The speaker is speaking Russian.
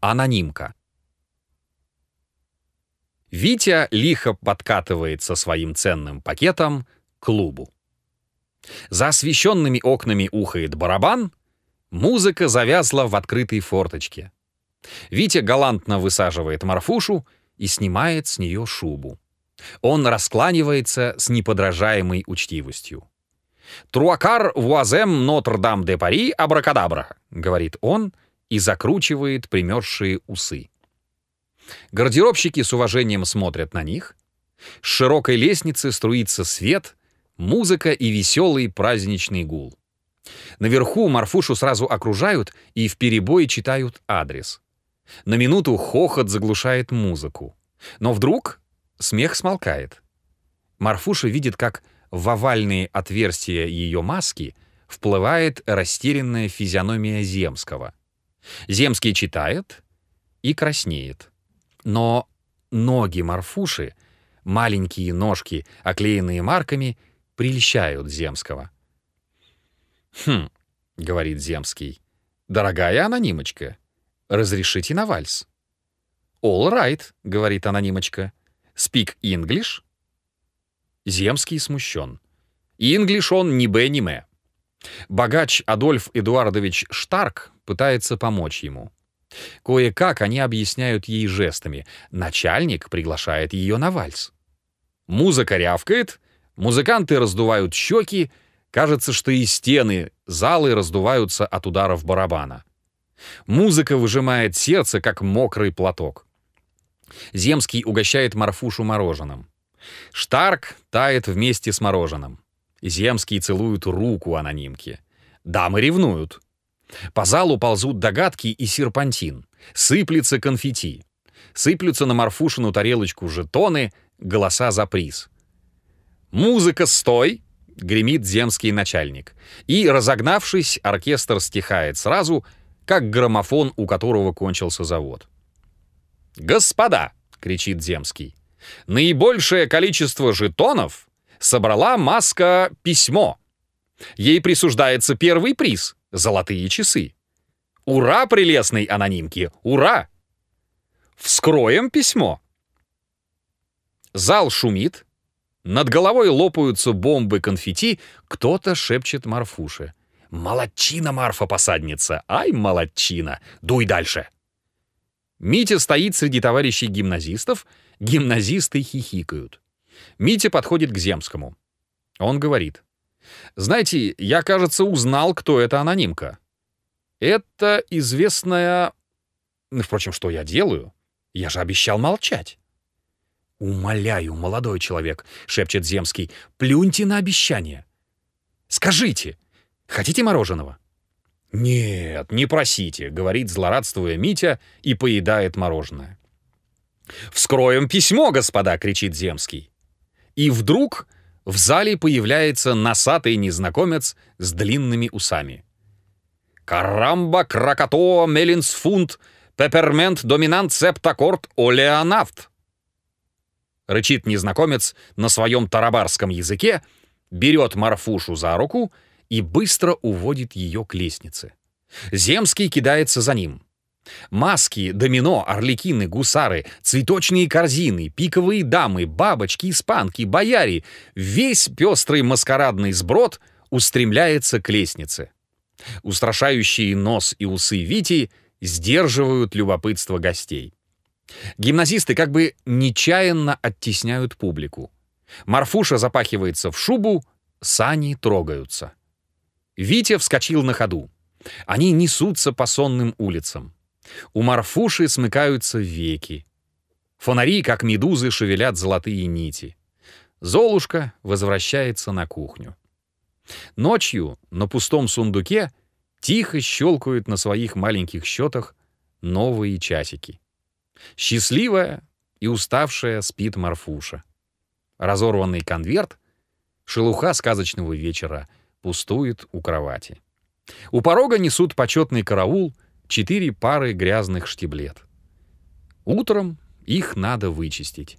Анонимка. Витя лихо подкатывает со своим ценным пакетом к клубу. За освещенными окнами ухает барабан, музыка завязла в открытой форточке. Витя галантно высаживает Марфушу и снимает с нее шубу. Он раскланивается с неподражаемой учтивостью. «Труакар вуазем Нотр-Дам-де-Пари абракадабра», — говорит он и закручивает примерзшие усы. Гардеробщики с уважением смотрят на них. С широкой лестницы струится свет, музыка и веселый праздничный гул. Наверху Марфушу сразу окружают и вперебой читают адрес. На минуту хохот заглушает музыку. Но вдруг смех смолкает. Марфуша видит, как в овальные отверстия ее маски вплывает растерянная физиономия Земского. Земский читает и краснеет. Но ноги Марфуши, маленькие ножки, оклеенные марками, прельщают Земского. «Хм», — говорит Земский, — «дорогая анонимочка, разрешите на вальс». «All right», — говорит анонимочка. «Speak English?» Земский смущен. Инглиш он ни б, ни м. Богач Адольф Эдуардович Штарк пытается помочь ему. Кое-как они объясняют ей жестами. Начальник приглашает ее на вальс. Музыка рявкает, музыканты раздувают щеки, кажется, что и стены залы раздуваются от ударов барабана. Музыка выжимает сердце, как мокрый платок. Земский угощает Марфушу мороженым. Штарк тает вместе с мороженым. Земский целует руку анонимки. Дамы ревнуют. По залу ползут догадки и серпантин. Сыплется конфетти. Сыплются на Марфушину тарелочку жетоны, голоса за приз. «Музыка, стой!» — гремит земский начальник. И, разогнавшись, оркестр стихает сразу, как граммофон, у которого кончился завод. «Господа!» — кричит земский. «Наибольшее количество жетонов собрала маска «Письмо». Ей присуждается первый приз — золотые часы. Ура, прелестной анонимки! Ура! Вскроем письмо. Зал шумит. Над головой лопаются бомбы конфетти. Кто-то шепчет Марфуше. «Молодчина, Марфа-посадница! Ай, молодчина! Дуй дальше!» Митя стоит среди товарищей гимназистов. Гимназисты хихикают. Митя подходит к Земскому. Он говорит. «Знаете, я, кажется, узнал, кто эта анонимка. Это известная... Впрочем, что я делаю? Я же обещал молчать». «Умоляю, молодой человек», — шепчет Земский, — «плюньте на обещание. Скажите, хотите мороженого?» «Нет, не просите», — говорит, злорадствуя Митя, и поедает мороженое. «Вскроем письмо, господа!» — кричит Земский. И вдруг в зале появляется носатый незнакомец с длинными усами. «Карамба, кракато, мелинсфунт, пеппермент, доминант, септаккорд, олеонавт!» Рычит незнакомец на своем тарабарском языке, берет Марфушу за руку и быстро уводит ее к лестнице. Земский кидается за ним — Маски, домино, орликины, гусары, цветочные корзины, пиковые дамы, бабочки, испанки, бояре — весь пестрый маскарадный сброд устремляется к лестнице. Устрашающие нос и усы Вити сдерживают любопытство гостей. Гимназисты как бы нечаянно оттесняют публику. Марфуша запахивается в шубу, сани трогаются. Витя вскочил на ходу. Они несутся по сонным улицам. У Марфуши смыкаются веки. Фонари, как медузы, шевелят золотые нити. Золушка возвращается на кухню. Ночью на пустом сундуке тихо щелкают на своих маленьких счетах новые часики. Счастливая и уставшая спит Марфуша. Разорванный конверт, шелуха сказочного вечера, пустует у кровати. У порога несут почетный караул — четыре пары грязных штиблет. Утром их надо вычистить.